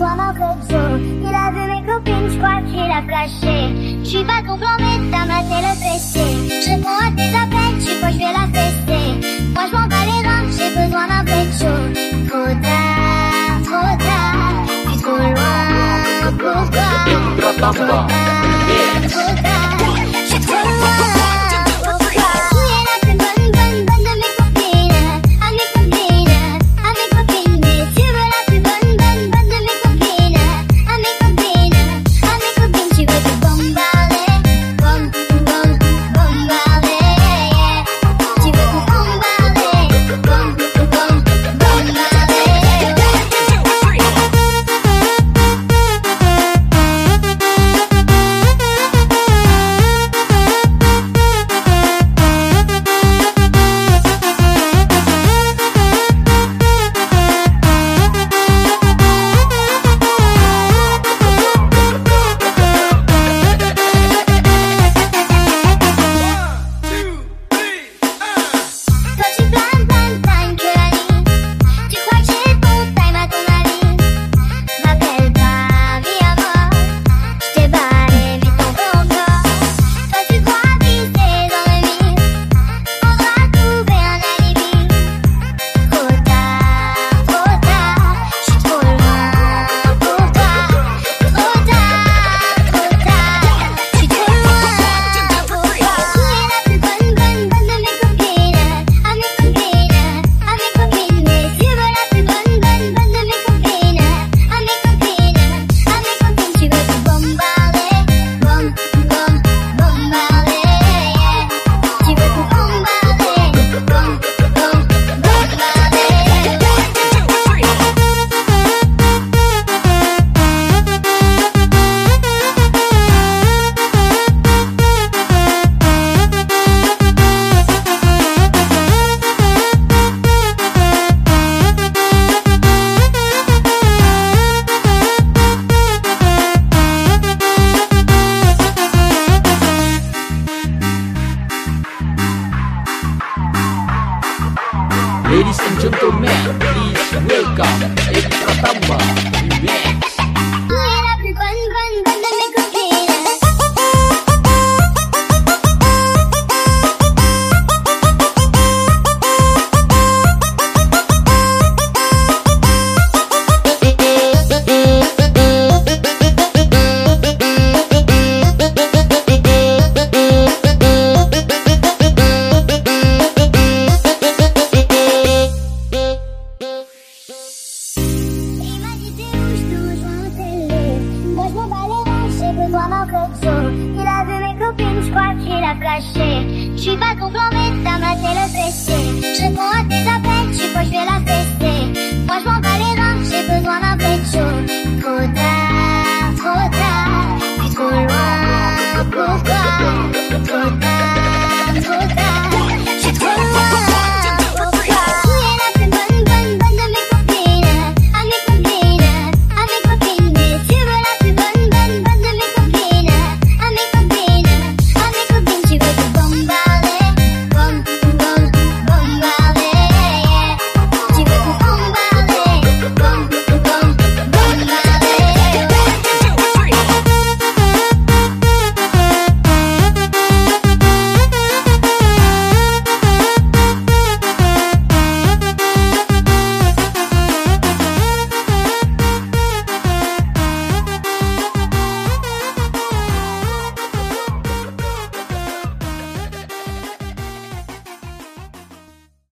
pendant que Joe Il a vu mes copines, je crois qu'il a flashé. Je suis pas ton plan mais t'as maté le PC Je réponds à tes appels, tu sais quoi je vais la fester Moi je m'en bats les reins, j'ai besoin d'un pécho Trop tard, trop tard, suis trop loin pour toi Trop tard, trop tard gentlemen, please welcome Edi Pratamba Remix mon balai j'ai besoin d'un cocktail. Il a vu mes copines, je crois qu'il a flashé. Je suis pas confirmé, ça m'a fait le séché.